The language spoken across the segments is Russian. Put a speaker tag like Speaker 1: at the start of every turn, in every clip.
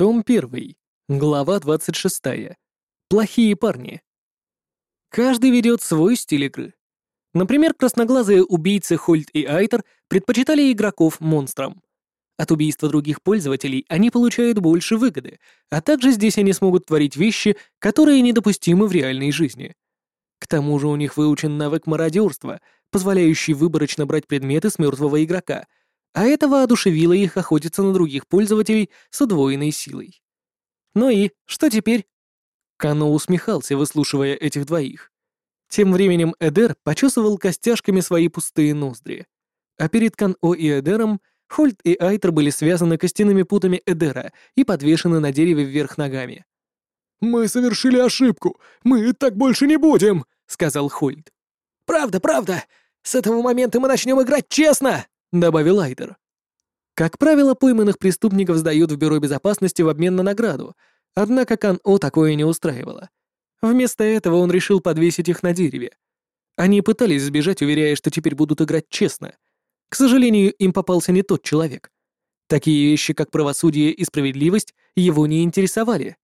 Speaker 1: Том 1. Глава 26. Плохие парни. Каждый ведет свой стиль игры. Например, красноглазые убийцы Хольт и Айтер предпочитали игроков монстрам. От убийства других пользователей они получают больше выгоды, а также здесь они смогут творить вещи, которые недопустимы в реальной жизни. К тому же у них выучен навык мародерства, позволяющий выборочно брать предметы с мертвого игрока — а это воодушевило их охотиться на других пользователей с удвоенной силой. Ну и что теперь? Кано усмехался, выслушивая этих двоих. Тем временем Эдер почесывал костяшками свои пустые ноздри. А перед Кано и Эдером Хольт и Айтер были связаны костяными путами Эдера и подвешены на дереве вверх ногами.
Speaker 2: «Мы совершили ошибку! Мы так больше не будем!» — сказал Хольт.
Speaker 3: «Правда, правда! С этого момента мы начнем играть честно!» — добавил Айдер.
Speaker 1: Как правило, пойманных преступников сдают в Бюро безопасности в обмен на награду, однако Кан-О такое не устраивало. Вместо этого он решил подвесить их на дереве. Они пытались сбежать, уверяя, что теперь будут играть честно. К сожалению, им попался не тот человек. Такие вещи, как правосудие и справедливость, его не интересовали.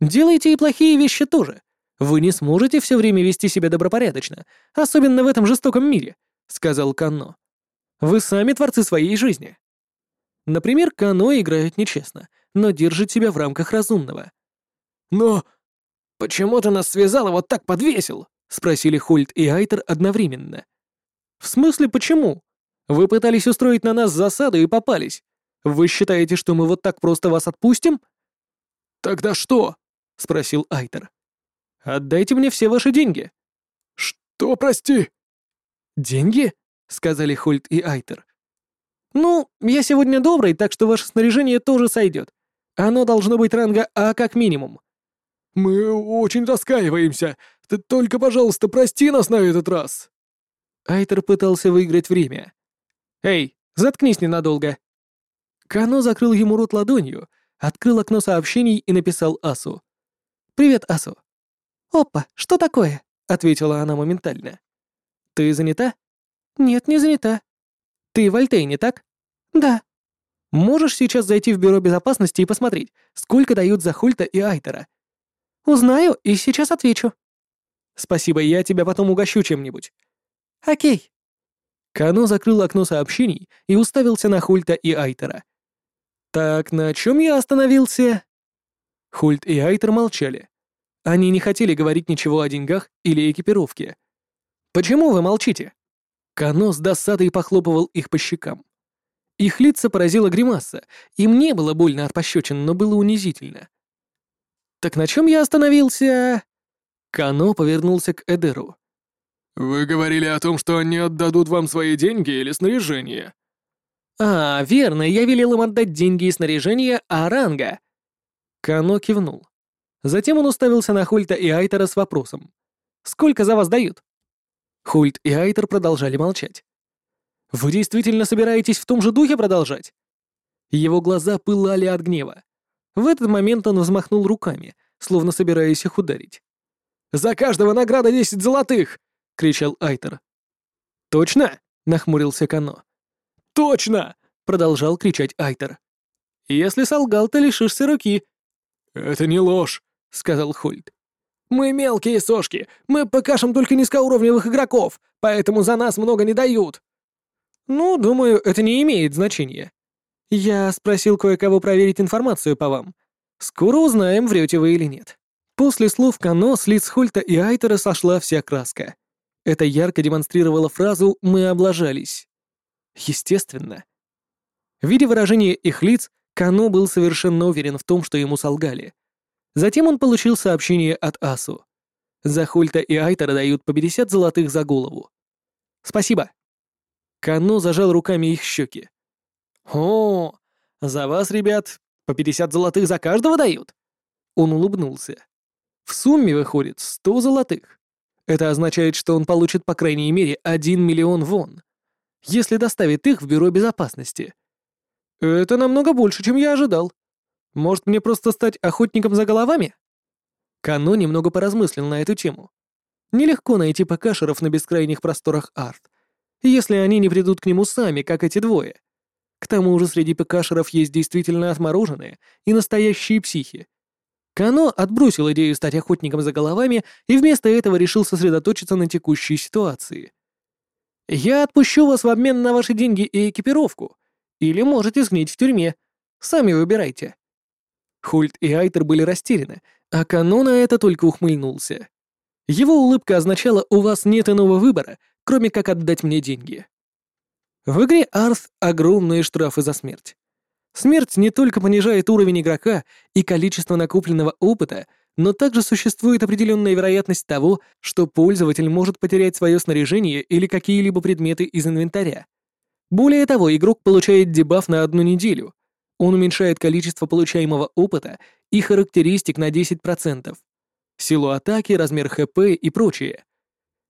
Speaker 1: Делайте и плохие вещи тоже. Вы не сможете все время вести себя добропорядочно, особенно в этом жестоком мире, сказал Канно. Вы сами творцы своей жизни. Например, Кано играет нечестно, но держит себя в рамках разумного.
Speaker 3: «Но почему ты нас связал и вот так подвесил?» — спросили Хольт и Айтер одновременно.
Speaker 1: «В смысле почему? Вы пытались устроить на нас засаду и попались. Вы считаете, что мы вот так просто вас отпустим?»
Speaker 3: «Тогда что?» — спросил Айтер.
Speaker 1: «Отдайте мне все ваши деньги».
Speaker 2: «Что, прости?»
Speaker 1: «Деньги?» — сказали Хольт и Айтер. «Ну, я сегодня добрый, так что ваше снаряжение тоже сойдет. Оно должно быть ранга А как минимум».
Speaker 2: «Мы очень раскаиваемся. Ты только, пожалуйста, прости нас на этот раз».
Speaker 1: Айтер пытался выиграть время. «Эй, заткнись ненадолго». Кано закрыл ему рот ладонью, открыл окно сообщений и написал Асу. «Привет, Асу».
Speaker 4: «Опа, что такое?»
Speaker 1: — ответила она моментально. «Ты занята?»
Speaker 4: «Нет, не занята».
Speaker 1: «Ты в Альтейне, так?»
Speaker 4: «Да».
Speaker 1: «Можешь сейчас зайти в Бюро безопасности и посмотреть, сколько дают за Хульта и Айтера?»
Speaker 4: «Узнаю и сейчас отвечу».
Speaker 1: «Спасибо, я тебя потом угощу чем-нибудь».
Speaker 4: «Окей».
Speaker 1: Кано закрыл окно сообщений и уставился на Хульта и Айтера. «Так, на чем я остановился?» Хульт и Айтер молчали. Они не хотели говорить ничего о деньгах или экипировке. «Почему вы молчите?» Кано с досадой похлопывал их по щекам. Их лица поразила гримаса, им не было больно от пощечин, но было унизительно. «Так на чем я остановился?» Кано повернулся к Эдеру.
Speaker 2: «Вы говорили о том, что они отдадут вам свои деньги или снаряжение?»
Speaker 1: «А, верно, я велел им отдать деньги и снаряжение Аранга». Кано кивнул. Затем он уставился на Хольта и Айтера с вопросом. «Сколько за вас дают?» Хульт и Айтер продолжали молчать. «Вы действительно собираетесь в том же духе продолжать?» Его глаза пылали от гнева. В этот момент он взмахнул руками, словно собираясь их ударить. «За каждого награда десять золотых!» — кричал Айтер. «Точно?» — нахмурился Кано.
Speaker 2: «Точно!»
Speaker 1: — продолжал кричать Айтер. «Если солгал, ты лишишься руки».
Speaker 2: «Это не ложь», — сказал Хольт.
Speaker 3: Мы мелкие сошки, мы покажем только низкоуровневых игроков, поэтому за нас много не дают».
Speaker 1: «Ну, думаю, это не имеет значения. Я спросил кое-кого проверить информацию по вам. Скоро узнаем, врете вы или нет». После слов Кано с лиц Хольта и Айтера сошла вся краска. Это ярко демонстрировало фразу «мы облажались». Естественно. Видя выражение их лиц, Кано был совершенно уверен в том, что ему солгали. Затем он получил сообщение от Асу. За Хульта и Айтера дают по 50 золотых за голову. Спасибо. Кано зажал руками их щеки. О, за вас, ребят, по 50 золотых за каждого дают? Он улыбнулся. В сумме выходит 100 золотых. Это означает, что он получит по крайней мере 1 миллион вон, если доставит их в бюро безопасности. Это намного больше, чем я ожидал. Может, мне просто стать охотником за головами? Кано немного поразмыслил на эту тему. Нелегко найти ПКшеров на бескрайних просторах арт, если они не придут к нему сами, как эти двое. К тому же среди ПКшеров есть действительно отмороженные и настоящие психи. Кано отбросил идею стать охотником за головами и вместо этого решил сосредоточиться на текущей ситуации. «Я отпущу вас в обмен на ваши деньги и экипировку. Или можете сгнить в тюрьме. Сами выбирайте». Хульт и Айтер были растеряны, а Кано на это только ухмыльнулся. Его улыбка означала «у вас нет иного выбора, кроме как отдать мне деньги». В игре Арth огромные штрафы за смерть. Смерть не только понижает уровень игрока и количество накопленного опыта, но также существует определенная вероятность того, что пользователь может потерять свое снаряжение или какие-либо предметы из инвентаря. Более того, игрок получает дебаф на одну неделю. Он уменьшает количество получаемого опыта и характеристик на 10%. Силу атаки, размер ХП и прочее.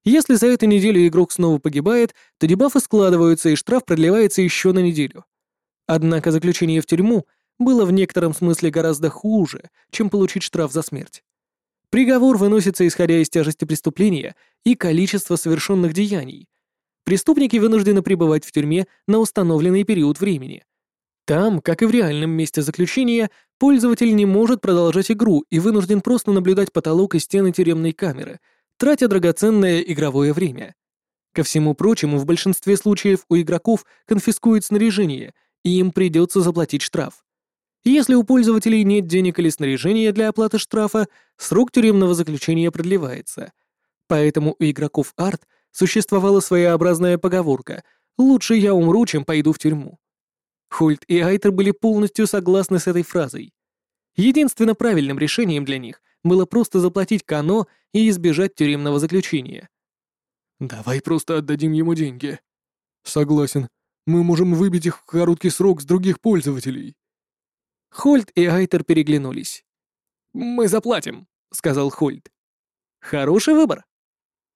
Speaker 1: Если за эту неделю игрок снова погибает, то дебафы складываются и штраф продлевается еще на неделю. Однако заключение в тюрьму было в некотором смысле гораздо хуже, чем получить штраф за смерть. Приговор выносится исходя из тяжести преступления и количества совершенных деяний. Преступники вынуждены пребывать в тюрьме на установленный период времени. Там, как и в реальном месте заключения, пользователь не может продолжать игру и вынужден просто наблюдать потолок и стены тюремной камеры — тратя драгоценное игровое время. Ко всему прочему, в большинстве случаев у игроков конфискуют снаряжение, и им придется заплатить штраф. Если у пользователей нет денег или снаряжения для оплаты штрафа, срок тюремного заключения продлевается. Поэтому у игроков арт существовала своеобразная поговорка «Лучше я умру, чем пойду в тюрьму». Хольт и Айтер были полностью согласны с этой фразой. Единственно правильным решением для них было просто заплатить Кано и избежать тюремного заключения.
Speaker 2: «Давай просто отдадим ему деньги». «Согласен. Мы можем выбить их в короткий срок с других пользователей».
Speaker 1: Хольт и Айтер переглянулись.
Speaker 3: «Мы заплатим», — сказал Хольт.
Speaker 1: «Хороший выбор».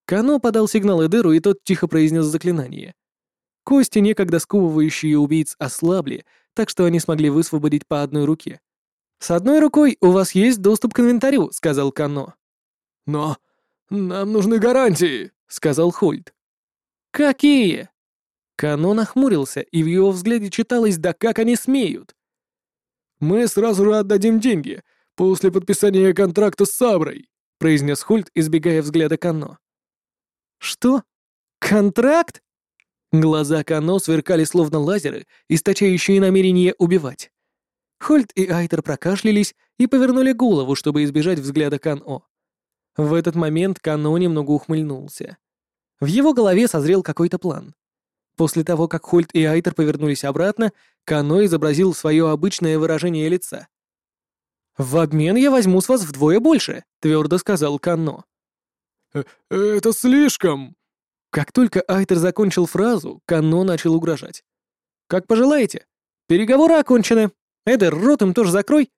Speaker 1: Кано подал сигнал Эдеру, и тот тихо произнес заклинание. Кости, некогда сковывающие убийц, ослабли, так что они смогли высвободить по одной руке. «С одной рукой у вас есть доступ к инвентарю», — сказал Кано.
Speaker 2: «Но нам нужны гарантии», — сказал Хольд.
Speaker 1: «Какие?» Кано нахмурился, и в его взгляде читалось «да как они смеют».
Speaker 2: «Мы сразу же отдадим деньги, после подписания контракта с Саброй», — произнес Хольд, избегая взгляда Кано.
Speaker 1: «Что? Контракт?» Глаза Кано сверкали словно лазеры, источающие намерение убивать. Хольт и Айтер прокашлялись и повернули голову, чтобы избежать взгляда Кан-О. В этот момент Кан-О немного ухмыльнулся. В его голове созрел какой-то план. После того, как Хольт и Айтер повернулись обратно, Кано изобразил свое обычное выражение лица. «В обмен я возьму с вас вдвое больше», — твердо сказал Кано.
Speaker 2: «Э, «Это слишком!»
Speaker 1: Как только Айтер закончил фразу, Кано начал угрожать. «Как пожелаете. Переговоры окончены. Эдер, рот им тоже закрой!»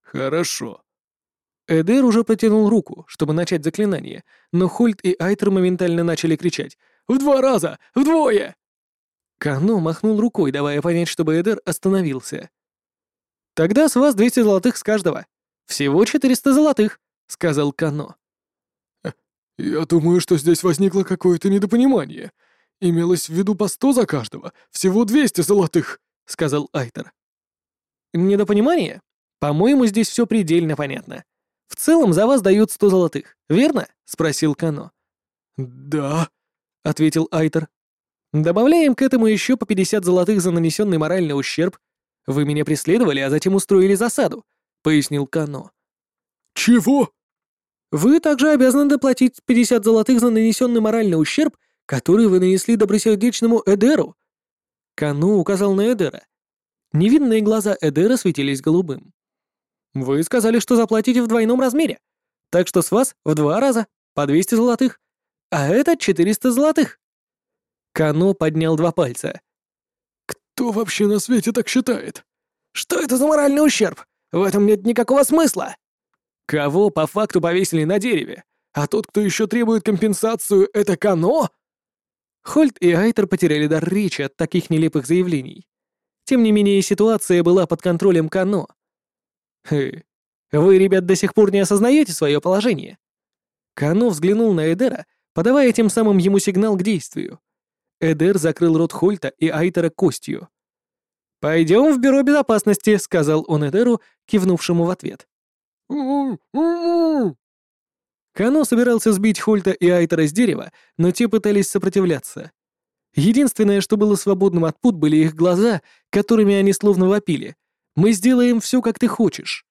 Speaker 2: «Хорошо».
Speaker 1: Эдер уже протянул руку, чтобы начать заклинание, но Хольт и Айтер моментально начали кричать «В два раза! Вдвое!» Кано махнул рукой, давая понять, чтобы Эдер остановился. «Тогда с вас 200 золотых с каждого. Всего 400 золотых», — сказал Кано.
Speaker 2: «Э, «Я думаю, что здесь возникло какое-то недопонимание. Имелось в виду по 100 за каждого, всего 200 золотых», — сказал Айтер.
Speaker 1: Недопонимание? По-моему, здесь все предельно понятно. В целом за вас дают сто золотых, верно? спросил Кано.
Speaker 2: Да,
Speaker 1: ответил Айтер. Добавляем к этому еще по 50 золотых за нанесенный моральный ущерб. Вы меня преследовали, а затем устроили засаду, пояснил Кано.
Speaker 2: Чего?
Speaker 1: Вы также обязаны доплатить 50 золотых за нанесенный моральный ущерб, который вы нанесли добросердечному Эдеру. Кано указал на Эдера, Невинные глаза Эдера светились голубым. «Вы сказали, что заплатите в двойном размере. Так что с вас в два раза, по 200 золотых. А это 400 золотых». Кано поднял два пальца.
Speaker 2: «Кто вообще на свете так считает?»
Speaker 3: «Что это за моральный ущерб? В этом нет никакого смысла!»
Speaker 1: «Кого по факту повесили на дереве? А тот, кто еще требует компенсацию, это Кано?» Хольт и Айтер потеряли дар речи от таких нелепых заявлений. Тем не менее, ситуация была под контролем Кано. «Хы, вы, ребят, до сих пор не осознаете свое положение?» Кано взглянул на Эдера, подавая тем самым ему сигнал к действию. Эдер закрыл рот Хольта и Айтера костью. «Пойдем в бюро безопасности», — сказал он Эдеру, кивнувшему в ответ. Кано собирался сбить Хольта и Айтера с дерева, но те пытались сопротивляться. Единственное, что было свободным от пут, были их глаза, которыми они словно вопили. «Мы сделаем все, как ты хочешь».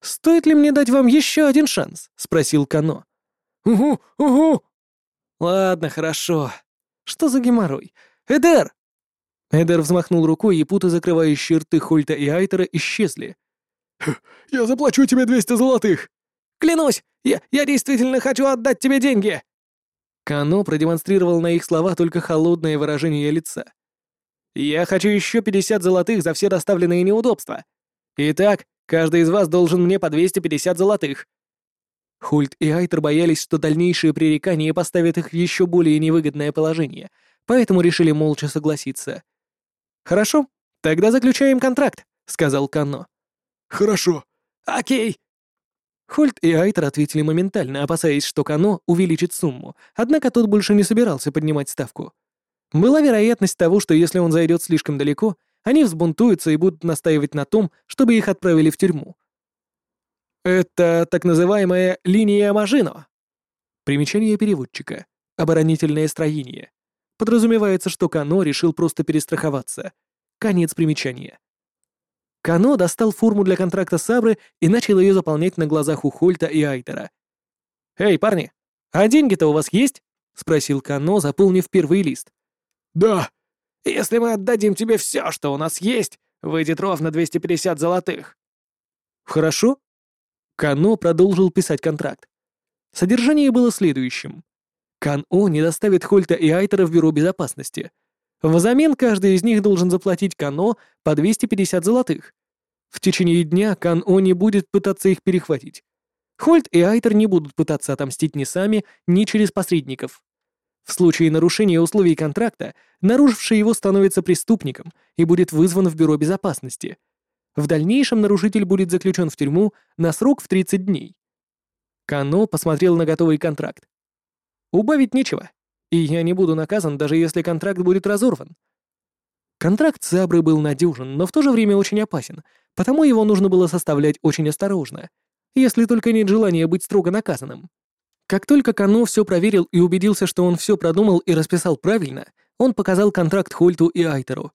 Speaker 1: «Стоит ли мне дать вам еще один шанс?» — спросил Кано.
Speaker 2: «Угу, угу!»
Speaker 1: «Ладно, хорошо. Что за геморрой? Эдер!» Эдер взмахнул рукой, и путы, закрывающие рты Хольта и Айтера, исчезли.
Speaker 2: «Я заплачу тебе 200 золотых!»
Speaker 1: «Клянусь, я, я действительно хочу отдать тебе деньги!» Кано продемонстрировал на их слова только холодное выражение лица. «Я хочу еще 50 золотых за все доставленные неудобства. Итак, каждый из вас должен мне по 250 золотых». Хульт и Айтер боялись, что дальнейшие пререкания поставят их в еще более невыгодное положение, поэтому решили молча согласиться. «Хорошо, тогда заключаем контракт», — сказал Кано.
Speaker 2: «Хорошо».
Speaker 1: «Окей», Хольт и Айтер ответили моментально, опасаясь, что Кано увеличит сумму, однако тот больше не собирался поднимать ставку. Была вероятность того, что если он зайдет слишком далеко, они взбунтуются и будут настаивать на том, чтобы их отправили в тюрьму. Это так называемая линия Мажино. Примечание переводчика. Оборонительное строение. Подразумевается, что Кано решил просто перестраховаться. Конец примечания. Кано достал форму для контракта Сабры и начал ее заполнять на глазах у Хольта и Айтера. «Эй, парни, а деньги-то у вас есть?» — спросил Кано, заполнив первый лист.
Speaker 2: «Да».
Speaker 3: «Если мы отдадим тебе все, что у нас есть, выйдет ровно 250 золотых».
Speaker 1: «Хорошо». Кано продолжил писать контракт. Содержание было следующим. Кан-О не доставит Хольта и Айтера в бюро безопасности — Взамен каждый из них должен заплатить Кано по 250 золотых. В течение дня Кан-О не будет пытаться их перехватить. Хольт и Айтер не будут пытаться отомстить ни сами, ни через посредников. В случае нарушения условий контракта, нарушивший его становится преступником и будет вызван в Бюро безопасности. В дальнейшем нарушитель будет заключен в тюрьму на срок в 30 дней. Кано посмотрел на готовый контракт. Убавить нечего. И я не буду наказан, даже если контракт будет разорван. Контракт Сабры был надежен, но в то же время очень опасен, потому его нужно было составлять очень осторожно, если только нет желания быть строго наказанным. Как только Кано все проверил и убедился, что он все продумал и расписал правильно, он показал контракт Хольту и Айтеру.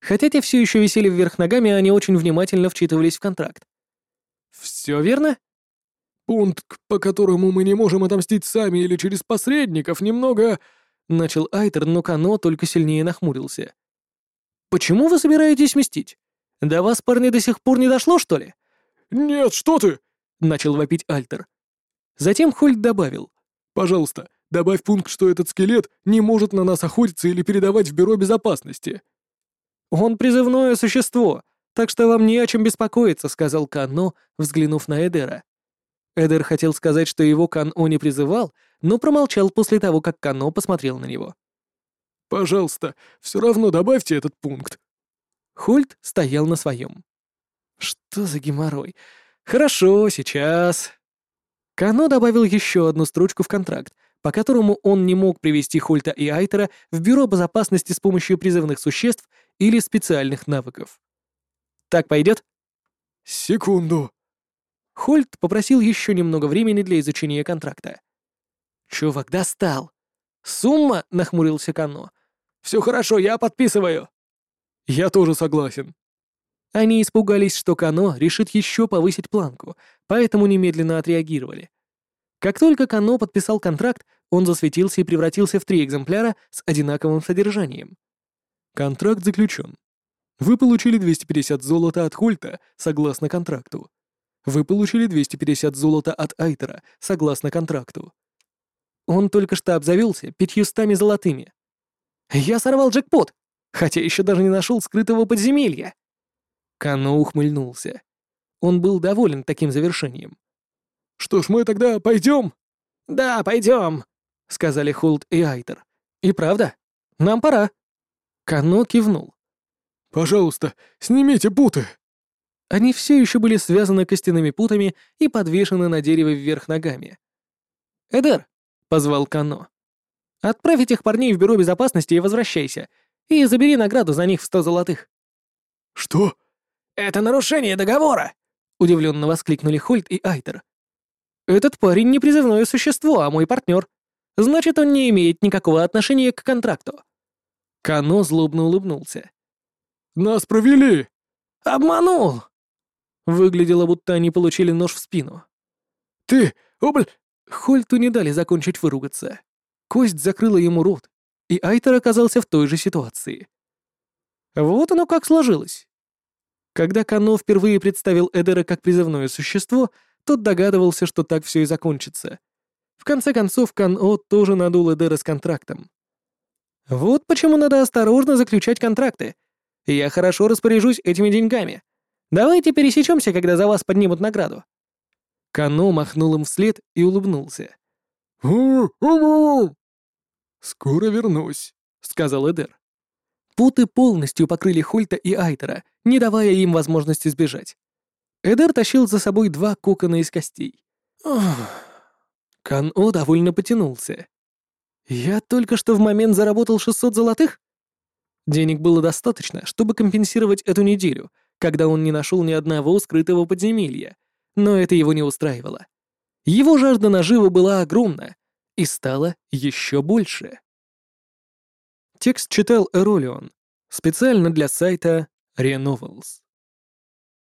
Speaker 1: Хотя те все еще висели вверх ногами, они очень внимательно вчитывались в контракт. «Все верно?»
Speaker 2: «Пункт, по которому мы не можем отомстить сами или через посредников, немного...» Начал Айтер, но Кано только сильнее нахмурился.
Speaker 1: «Почему вы собираетесь мстить? До вас, парни, до сих пор не дошло, что ли?»
Speaker 2: «Нет, что ты!»
Speaker 1: — начал вопить Альтер. Затем Хольд добавил.
Speaker 2: «Пожалуйста, добавь пункт, что этот скелет не может на нас охотиться или передавать в Бюро безопасности».
Speaker 1: «Он призывное существо, так что вам не о чем беспокоиться», — сказал Кано, взглянув на Эдера. Эдер хотел сказать, что его Кан-О не призывал, но промолчал после того, как Кано посмотрел на него.
Speaker 2: «Пожалуйста, все равно добавьте этот пункт».
Speaker 1: Хольт стоял на своем. «Что за геморрой? Хорошо, сейчас...» Кано добавил еще одну строчку в контракт, по которому он не мог привести Хольта и Айтера в Бюро безопасности с помощью призывных существ или специальных навыков. «Так пойдет?»
Speaker 2: «Секунду»,
Speaker 1: Хольт попросил еще немного времени для изучения контракта. «Чувак достал!» «Сумма?» — нахмурился Кано.
Speaker 3: «Все хорошо, я подписываю!»
Speaker 2: «Я тоже согласен».
Speaker 1: Они испугались, что Кано решит еще повысить планку, поэтому немедленно отреагировали. Как только Кано подписал контракт, он засветился и превратился в три экземпляра с одинаковым содержанием.
Speaker 2: Контракт заключен. Вы получили 250 золота от Хольта согласно контракту. Вы получили 250 золота от Айтера, согласно контракту.
Speaker 1: Он только что обзавелся пятьюстами золотыми. Я сорвал джекпот, хотя еще даже не нашел скрытого подземелья. Кано ухмыльнулся. Он был доволен таким завершением.
Speaker 2: «Что ж, мы тогда пойдем?»
Speaker 3: «Да, пойдем», — сказали Хулт и Айтер.
Speaker 1: «И правда? Нам пора». Кано кивнул.
Speaker 2: «Пожалуйста, снимите путы».
Speaker 1: Они все еще были связаны костяными путами и подвешены на дереве вверх ногами. «Эдер», — позвал Кано, — «отправь этих парней в бюро безопасности и возвращайся, и забери награду за них в сто золотых».
Speaker 2: «Что?»
Speaker 3: «Это нарушение договора!» — удивленно воскликнули Хольт и Айтер.
Speaker 1: «Этот парень не призывное существо, а мой партнер. Значит, он не имеет никакого отношения к контракту». Кано злобно улыбнулся.
Speaker 2: «Нас провели!»
Speaker 3: «Обманул!»
Speaker 1: Выглядело, будто они получили нож в спину.
Speaker 2: «Ты, обль...»
Speaker 1: Хольту не дали закончить выругаться. Кость закрыла ему рот, и Айтер оказался в той же ситуации. Вот оно как сложилось. Когда Кано впервые представил Эдера как призывное существо, тот догадывался, что так все и закончится. В конце концов, Кано тоже надул Эдера с контрактом. Вот почему надо осторожно заключать контракты. Я хорошо распоряжусь этими деньгами. Давайте пересечемся, когда за вас поднимут награду. Кано махнул им вслед и улыбнулся.
Speaker 2: «Скоро вернусь», — сказал Эдер.
Speaker 1: Путы полностью покрыли Хольта и Айтера, не давая им возможности сбежать. Эдер тащил за собой два кокона из костей. Кан-О довольно потянулся. «Я только что в момент заработал 600 золотых?» Денег было достаточно, чтобы компенсировать эту неделю, когда он не нашел ни одного скрытого подземелья, но это его не устраивало. Его жажда наживы была огромна и стала еще больше. Текст читал Эролион специально для сайта Renovals.